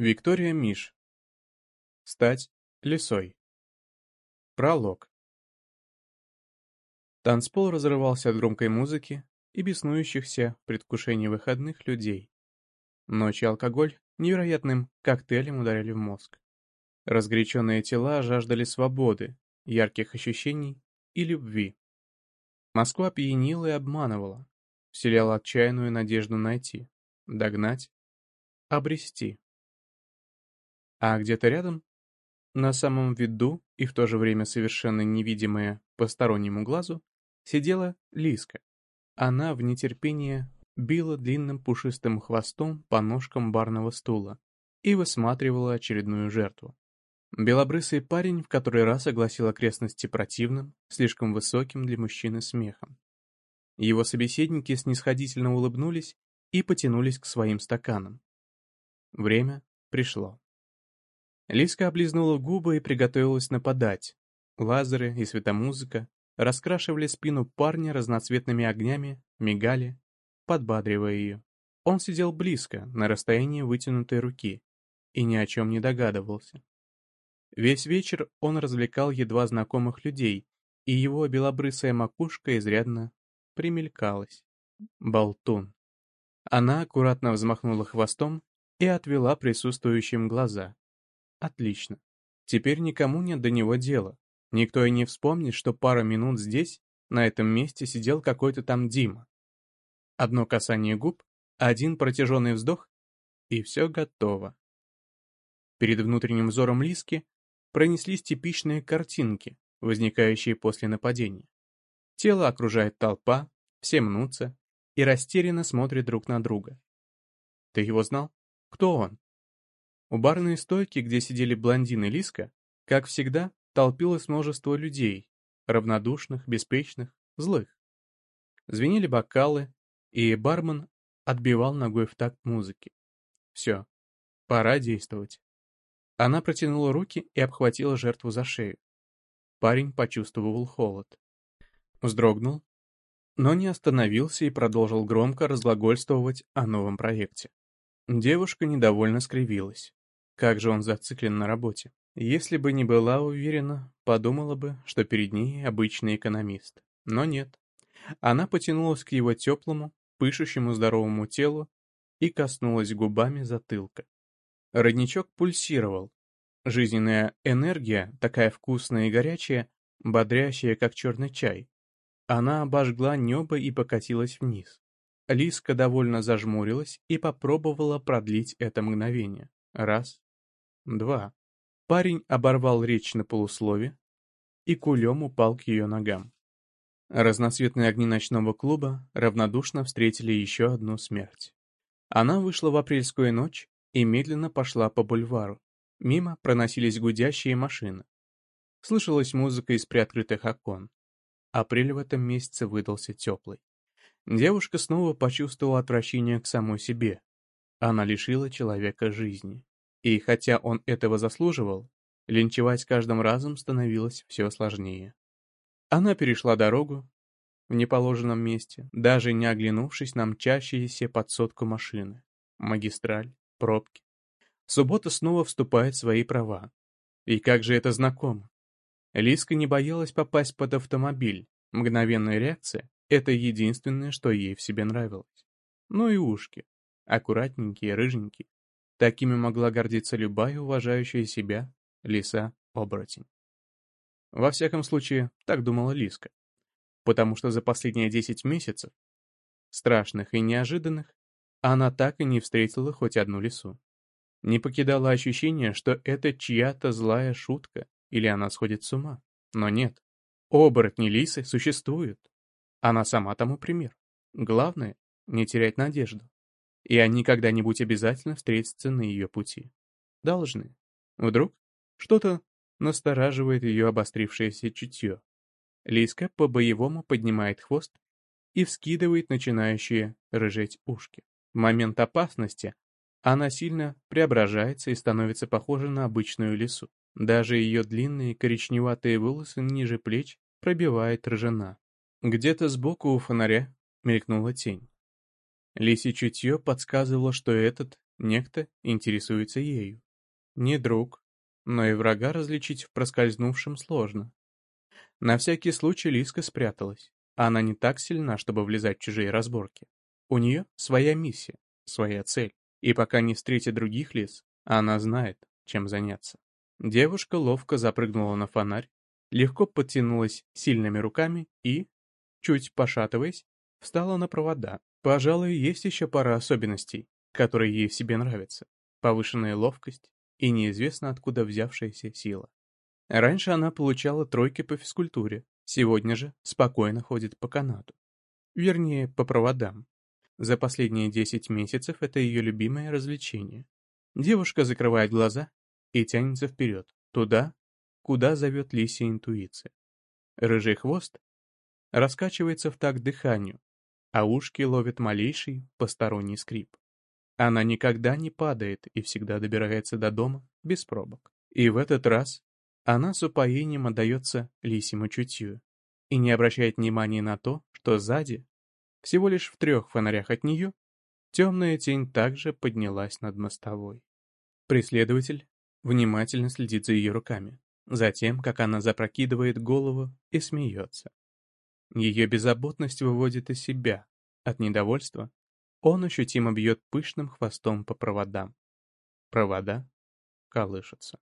Виктория Миш. Стать лисой. Пролог. Танцпол разрывался от громкой музыки и беснующихся в предвкушении выходных людей. Ночь и алкоголь невероятным коктейлем ударили в мозг. Разгоряченные тела жаждали свободы, ярких ощущений и любви. Москва пьянила и обманывала, вселяла отчаянную надежду найти, догнать, обрести. А где-то рядом, на самом виду и в то же время совершенно невидимая постороннему глазу, сидела Лиска. Она в нетерпении била длинным пушистым хвостом по ножкам барного стула и высматривала очередную жертву. Белобрысый парень в который раз огласил окрестности противным, слишком высоким для мужчины смехом. Его собеседники снисходительно улыбнулись и потянулись к своим стаканам. Время пришло. Лиска облизнула губы и приготовилась нападать. Лазеры и светомузыка раскрашивали спину парня разноцветными огнями, мигали, подбадривая ее. Он сидел близко, на расстоянии вытянутой руки, и ни о чем не догадывался. Весь вечер он развлекал едва знакомых людей, и его белобрысая макушка изрядно примелькалась. Болтун. Она аккуратно взмахнула хвостом и отвела присутствующим глаза. Отлично. Теперь никому нет до него дела. Никто и не вспомнит, что пару минут здесь, на этом месте, сидел какой-то там Дима. Одно касание губ, один протяженный вздох, и все готово. Перед внутренним взором Лиски пронеслись типичные картинки, возникающие после нападения. Тело окружает толпа, все мнутся и растерянно смотрят друг на друга. Ты его знал? Кто он? У барной стойки, где сидели блондин и Лиска, как всегда, толпилось множество людей, равнодушных, беспечных, злых. Звенели бокалы, и бармен отбивал ногой в такт музыки. Все, пора действовать. Она протянула руки и обхватила жертву за шею. Парень почувствовал холод. Вздрогнул, но не остановился и продолжил громко разглагольствовать о новом проекте. Девушка недовольно скривилась. Как же он зациклен на работе. Если бы не была уверена, подумала бы, что перед ней обычный экономист. Но нет. Она потянулась к его теплому, пышущему здоровому телу и коснулась губами затылка. Родничок пульсировал. Жизненная энергия, такая вкусная и горячая, бодрящая, как черный чай. Она обожгла небо и покатилась вниз. Лиска довольно зажмурилась и попробовала продлить это мгновение. Раз, Два. Парень оборвал речь на полуслове и кулем упал к ее ногам. Разноцветные огни ночного клуба равнодушно встретили еще одну смерть. Она вышла в апрельскую ночь и медленно пошла по бульвару. Мимо проносились гудящие машины. Слышалась музыка из приоткрытых окон. Апрель в этом месяце выдался теплый. Девушка снова почувствовала отвращение к самой себе. Она лишила человека жизни. И хотя он этого заслуживал, линчевать каждым разом становилось все сложнее. Она перешла дорогу в неположенном месте, даже не оглянувшись на мчащиеся под сотку машины. Магистраль, пробки. Суббота снова вступает в свои права. И как же это знакомо. Лиска не боялась попасть под автомобиль. Мгновенная реакция — это единственное, что ей в себе нравилось. Ну и ушки. Аккуратненькие, рыженькие. Такими могла гордиться любая уважающая себя лиса-оборотень. Во всяком случае, так думала Лиска. Потому что за последние 10 месяцев, страшных и неожиданных, она так и не встретила хоть одну лису. Не покидало ощущение, что это чья-то злая шутка, или она сходит с ума. Но нет, оборотни лисы существуют. Она сама тому пример. Главное — не терять надежду и они когда-нибудь обязательно встретятся на ее пути. Должны. Вдруг что-то настораживает ее обострившееся чутье. Лиска по-боевому поднимает хвост и вскидывает начинающие рыжеть ушки. В момент опасности она сильно преображается и становится похожа на обычную лису. Даже ее длинные коричневатые волосы ниже плеч пробивает рыжина. Где-то сбоку у фонаря мелькнула тень. Лисе чутье подсказывало, что этот Некто интересуется ею. Не друг, но и врага различить в проскользнувшем сложно. На всякий случай Лиска спряталась. Она не так сильна, чтобы влезать в чужие разборки. У нее своя миссия, своя цель. И пока не встретит других лис, она знает, чем заняться. Девушка ловко запрыгнула на фонарь, легко подтянулась сильными руками и, чуть пошатываясь, встала на провода. Пожалуй, есть еще пара особенностей, которые ей в себе нравятся. Повышенная ловкость и неизвестно откуда взявшаяся сила. Раньше она получала тройки по физкультуре, сегодня же спокойно ходит по канату. Вернее, по проводам. За последние 10 месяцев это ее любимое развлечение. Девушка закрывает глаза и тянется вперед, туда, куда зовет лисья интуиция. Рыжий хвост раскачивается в такт дыханию, а ушки ловят малейший посторонний скрип. Она никогда не падает и всегда добирается до дома без пробок. И в этот раз она с упоением отдается лисьему чутью и не обращает внимания на то, что сзади всего лишь в трех фонарях от нее, темная тень также поднялась над мостовой. Преследователь внимательно следит за ее руками, за тем, как она запрокидывает голову и смеется. Ее беззаботность выводит из себя. От недовольства он ощутимо бьет пышным хвостом по проводам. Провода колышутся.